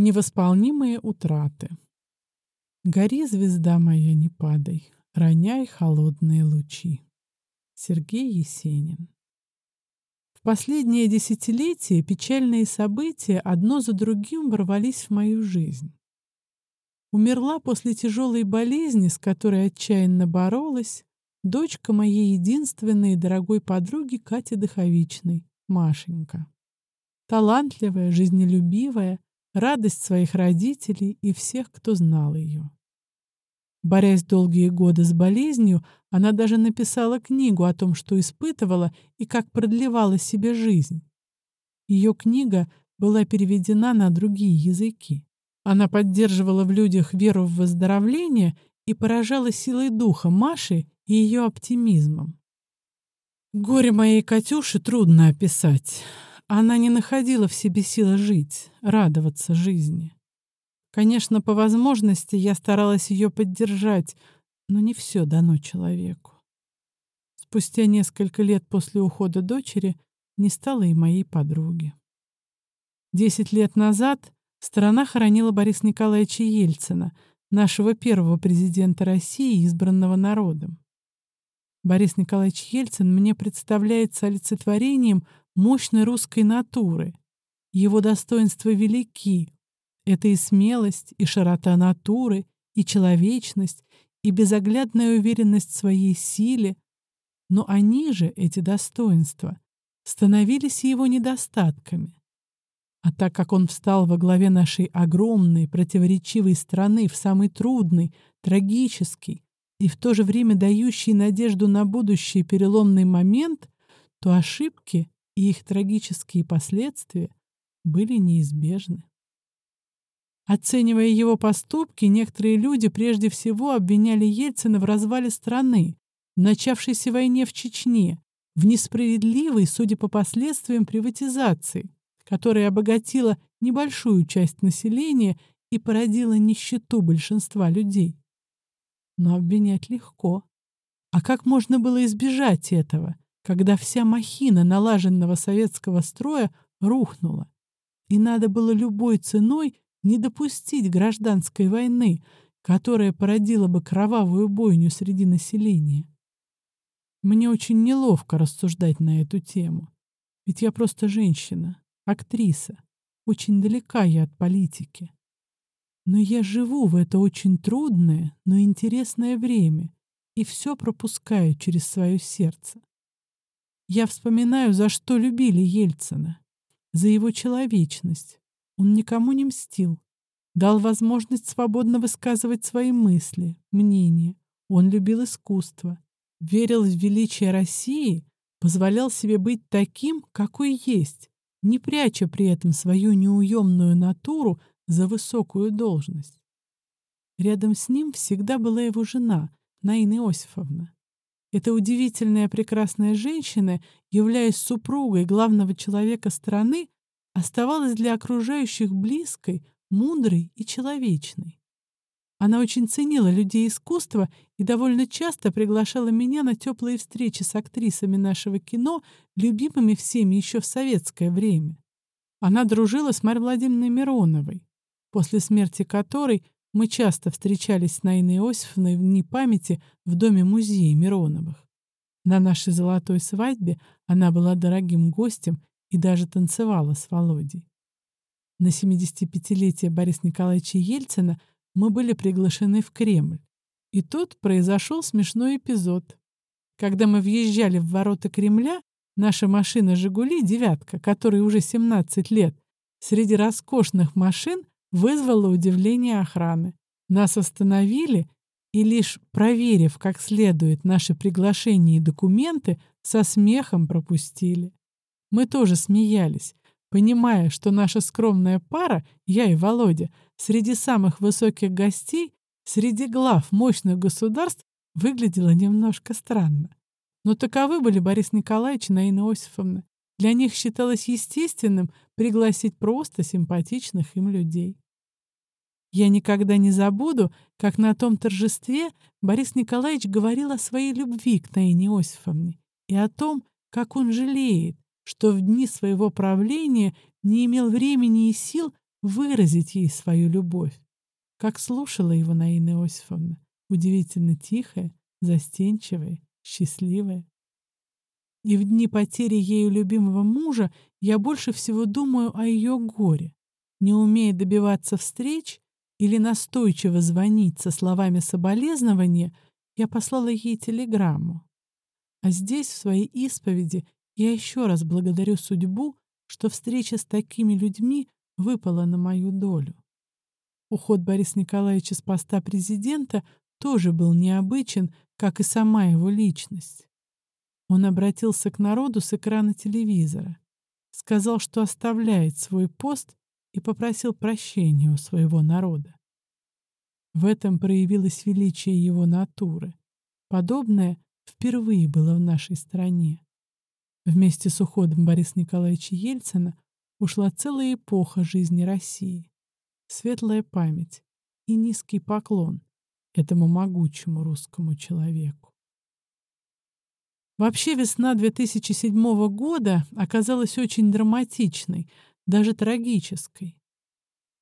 Невосполнимые утраты. Гори, звезда моя, не падай, роняй холодные лучи. Сергей Есенин. В последнее десятилетие печальные события одно за другим ворвались в мою жизнь. Умерла после тяжелой болезни, с которой отчаянно боролась, дочка моей единственной и дорогой подруги Кати Дыховичной, Машенька. Талантливая, жизнелюбивая, радость своих родителей и всех, кто знал ее. Борясь долгие годы с болезнью, она даже написала книгу о том, что испытывала и как продлевала себе жизнь. Ее книга была переведена на другие языки. Она поддерживала в людях веру в выздоровление и поражала силой духа Маши и ее оптимизмом. Горе моей Катюши трудно описать. Она не находила в себе силы жить, радоваться жизни. Конечно, по возможности я старалась ее поддержать, но не все дано человеку. Спустя несколько лет после ухода дочери не стало и моей подруги. Десять лет назад страна хоронила Бориса Николаевича Ельцина, нашего первого президента России, избранного народом. Борис Николаевич Ельцин мне представляется олицетворением мощной русской натуры. Его достоинства велики. Это и смелость, и широта натуры, и человечность, и безоглядная уверенность в своей силе. Но они же, эти достоинства, становились его недостатками. А так как он встал во главе нашей огромной, противоречивой страны в самый трудный, трагический и в то же время дающий надежду на будущее переломный момент, то ошибки и их трагические последствия были неизбежны. Оценивая его поступки, некоторые люди прежде всего обвиняли Ельцина в развале страны, в начавшейся войне в Чечне, в несправедливой, судя по последствиям, приватизации, которая обогатила небольшую часть населения и породила нищету большинства людей. Но обвинять легко. А как можно было избежать этого? Когда вся махина налаженного советского строя рухнула. И надо было любой ценой не допустить гражданской войны, которая породила бы кровавую бойню среди населения. Мне очень неловко рассуждать на эту тему, ведь я просто женщина, актриса, очень далека я от политики. Но я живу в это очень трудное, но интересное время и все пропускаю через свое сердце. Я вспоминаю, за что любили Ельцина. За его человечность. Он никому не мстил. Дал возможность свободно высказывать свои мысли, мнения. Он любил искусство. Верил в величие России, позволял себе быть таким, какой есть, не пряча при этом свою неуемную натуру за высокую должность. Рядом с ним всегда была его жена, Наина Иосифовна. Эта удивительная прекрасная женщина, являясь супругой главного человека страны, оставалась для окружающих близкой, мудрой и человечной. Она очень ценила людей искусства и довольно часто приглашала меня на теплые встречи с актрисами нашего кино, любимыми всеми еще в советское время. Она дружила с Марьей Владимировной Мироновой, после смерти которой мы часто встречались с Наиной Иосифовной в дни памяти в доме-музее Мироновых. На нашей золотой свадьбе она была дорогим гостем и даже танцевала с Володей. На 75-летие Бориса Николаевича Ельцина мы были приглашены в Кремль. И тут произошел смешной эпизод. Когда мы въезжали в ворота Кремля, наша машина «Жигули» «девятка», которой уже 17 лет, среди роскошных машин вызвало удивление охраны. Нас остановили и лишь проверив как следует наши приглашения и документы, со смехом пропустили. Мы тоже смеялись, понимая, что наша скромная пара, я и Володя, среди самых высоких гостей, среди глав мощных государств, выглядела немножко странно. Но таковы были Борис Николаевич и Наина Осифовна. Для них считалось естественным пригласить просто симпатичных им людей. Я никогда не забуду, как на том торжестве Борис Николаевич говорил о своей любви к Наине Осифовне и о том, как он жалеет, что в дни своего правления не имел времени и сил выразить ей свою любовь. Как слушала его Наина Иосифовна, удивительно тихая, застенчивая, счастливая. И в дни потери ею любимого мужа я больше всего думаю о ее горе. Не умея добиваться встреч или настойчиво звонить со словами соболезнования, я послала ей телеграмму. А здесь, в своей исповеди, я еще раз благодарю судьбу, что встреча с такими людьми выпала на мою долю. Уход Бориса Николаевича с поста президента тоже был необычен, как и сама его личность. Он обратился к народу с экрана телевизора, сказал, что оставляет свой пост и попросил прощения у своего народа. В этом проявилось величие его натуры. Подобное впервые было в нашей стране. Вместе с уходом Бориса Николаевича Ельцина ушла целая эпоха жизни России. Светлая память и низкий поклон этому могучему русскому человеку. Вообще весна 2007 года оказалась очень драматичной, даже трагической.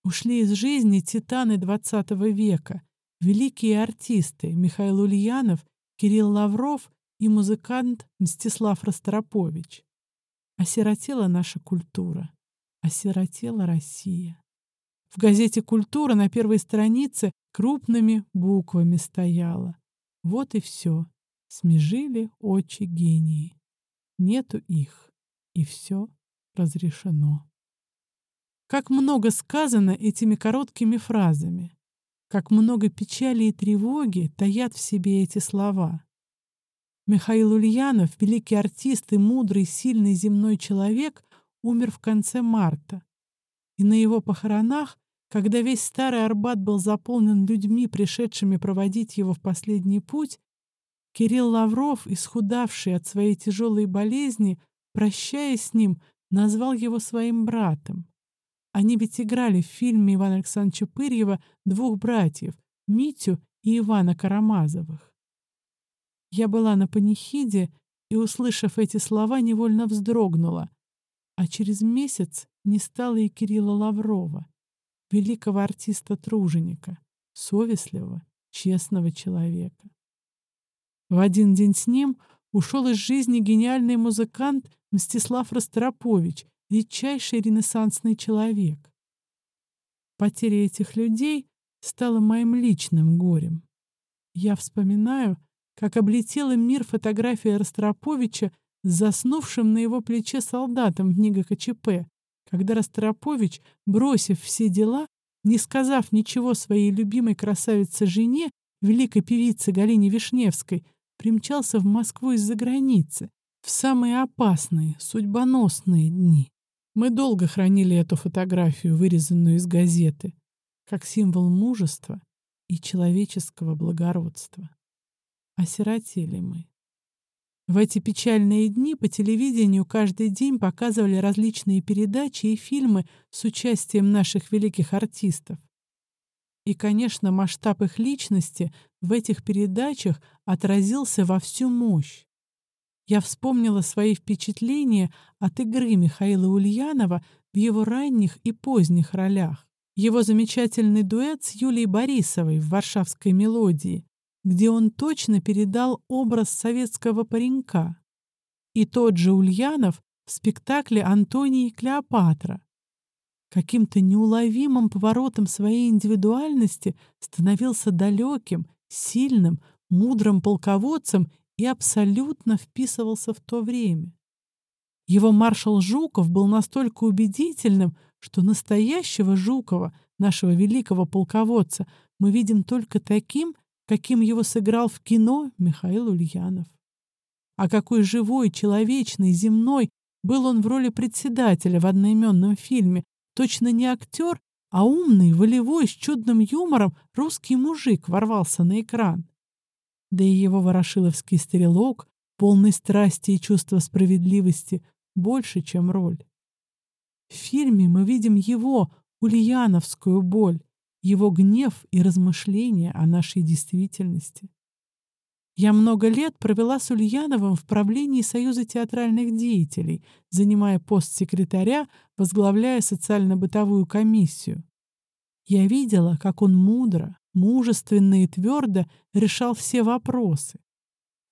Ушли из жизни титаны XX века, великие артисты Михаил Ульянов, Кирилл Лавров и музыкант Мстислав Ростропович. Осиротела наша культура, осиротела Россия. В газете «Культура» на первой странице крупными буквами стояло. Вот и все. Смежили очи гении. Нету их, и все разрешено. Как много сказано этими короткими фразами. Как много печали и тревоги таят в себе эти слова. Михаил Ульянов, великий артист и мудрый, сильный земной человек, умер в конце марта. И на его похоронах, когда весь старый Арбат был заполнен людьми, пришедшими проводить его в последний путь, Кирилл Лавров, исхудавший от своей тяжелой болезни, прощаясь с ним, назвал его своим братом. Они ведь играли в фильме Ивана Александровича Пырьева двух братьев, Митю и Ивана Карамазовых. Я была на панихиде и, услышав эти слова, невольно вздрогнула. А через месяц не стало и Кирилла Лаврова, великого артиста-труженика, совестливого, честного человека. В один день с ним ушел из жизни гениальный музыкант Мстислав Ростропович, редчайший ренессансный человек. Потеря этих людей стала моим личным горем. Я вспоминаю, как облетела мир фотография Ростроповича с заснувшим на его плече солдатом в НИГКЧП, когда Ростропович, бросив все дела, не сказав ничего своей любимой красавице-жене, великой певице Галине Вишневской, примчался в Москву из-за границы в самые опасные, судьбоносные дни. Мы долго хранили эту фотографию, вырезанную из газеты, как символ мужества и человеческого благородства осиротели мы. В эти печальные дни по телевидению каждый день показывали различные передачи и фильмы с участием наших великих артистов. И, конечно, масштаб их личности в этих передачах отразился во всю мощь. Я вспомнила свои впечатления от игры Михаила Ульянова в его ранних и поздних ролях. Его замечательный дуэт с Юлией Борисовой в «Варшавской мелодии», где он точно передал образ советского паренька. И тот же Ульянов в спектакле «Антоний и Клеопатра». Каким-то неуловимым поворотом своей индивидуальности становился далеким, сильным, мудрым полководцем и абсолютно вписывался в то время. Его маршал Жуков был настолько убедительным, что настоящего Жукова, нашего великого полководца, мы видим только таким, каким его сыграл в кино Михаил Ульянов. А какой живой, человечный, земной был он в роли председателя в одноименном фильме. Точно не актер, а умный, волевой, с чудным юмором русский мужик ворвался на экран. Да и его ворошиловский стрелок, полный страсти и чувства справедливости, больше, чем роль. В фильме мы видим его, ульяновскую боль, его гнев и размышления о нашей действительности. Я много лет провела с Ульяновым в правлении Союза театральных деятелей, занимая пост секретаря, возглавляя социально-бытовую комиссию. Я видела, как он мудро, мужественно и твердо решал все вопросы.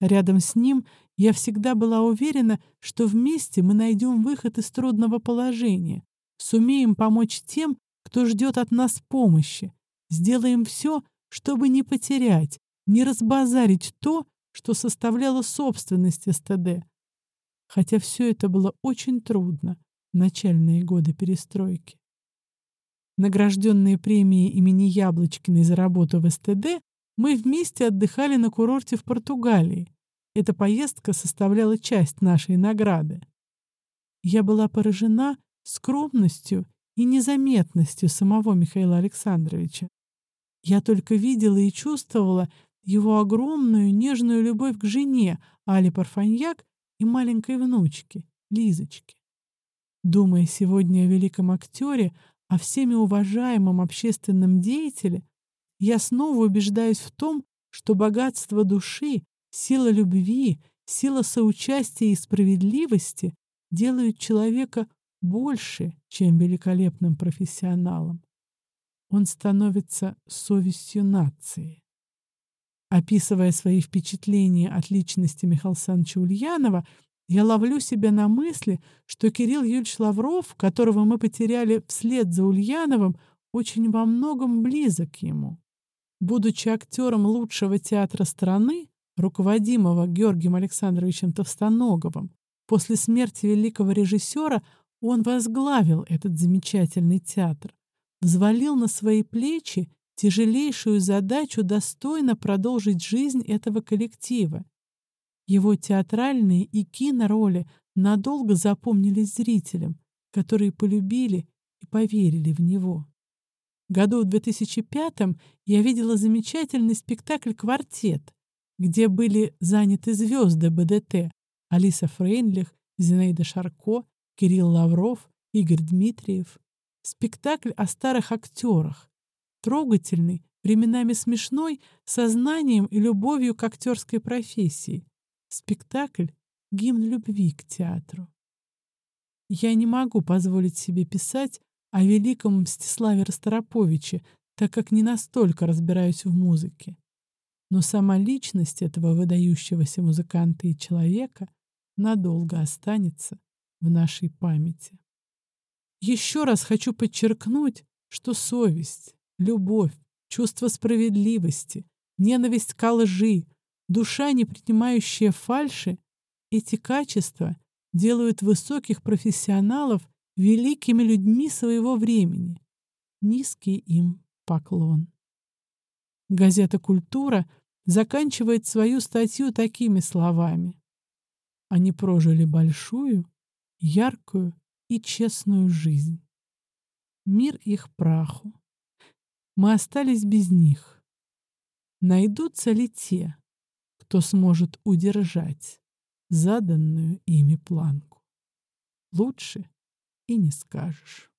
Рядом с ним я всегда была уверена, что вместе мы найдем выход из трудного положения, сумеем помочь тем, кто ждет от нас помощи, сделаем все, чтобы не потерять, не разбазарить то, что составляло собственность СТД. Хотя все это было очень трудно в начальные годы перестройки. Награжденные премией имени Яблочкиной за работу в СТД, мы вместе отдыхали на курорте в Португалии. Эта поездка составляла часть нашей награды. Я была поражена скромностью и незаметностью самого Михаила Александровича. Я только видела и чувствовала его огромную нежную любовь к жене Али Парфаньяк и маленькой внучке Лизочке. Думая сегодня о великом актере, о всеми уважаемом общественном деятеле, я снова убеждаюсь в том, что богатство души, сила любви, сила соучастия и справедливости делают человека больше, чем великолепным профессионалом он становится совестью нации. Описывая свои впечатления от личности Михаила Александровича Ульянова, я ловлю себя на мысли, что Кирилл Юрьевич Лавров, которого мы потеряли вслед за Ульяновым, очень во многом близок ему. Будучи актером лучшего театра страны, руководимого Георгием Александровичем Товстоноговым, после смерти великого режиссера он возглавил этот замечательный театр взвалил на свои плечи тяжелейшую задачу достойно продолжить жизнь этого коллектива. Его театральные и кинороли надолго запомнились зрителям, которые полюбили и поверили в него. Году в 2005 я видела замечательный спектакль «Квартет», где были заняты звезды БДТ Алиса Фрейнлих, Зинаида Шарко, Кирилл Лавров, Игорь Дмитриев. Спектакль о старых актерах. Трогательный, временами смешной, сознанием и любовью к актерской профессии. Спектакль — гимн любви к театру. Я не могу позволить себе писать о великом Мстиславе Ростороповиче, так как не настолько разбираюсь в музыке. Но сама личность этого выдающегося музыканта и человека надолго останется в нашей памяти. Еще раз хочу подчеркнуть, что совесть, любовь, чувство справедливости, ненависть к лжи, душа, не принимающая фальши, эти качества делают высоких профессионалов великими людьми своего времени. Низкий им поклон. Газета «Культура» заканчивает свою статью такими словами. Они прожили большую, яркую и честную жизнь. Мир их праху. Мы остались без них. Найдутся ли те, кто сможет удержать заданную ими планку? Лучше и не скажешь.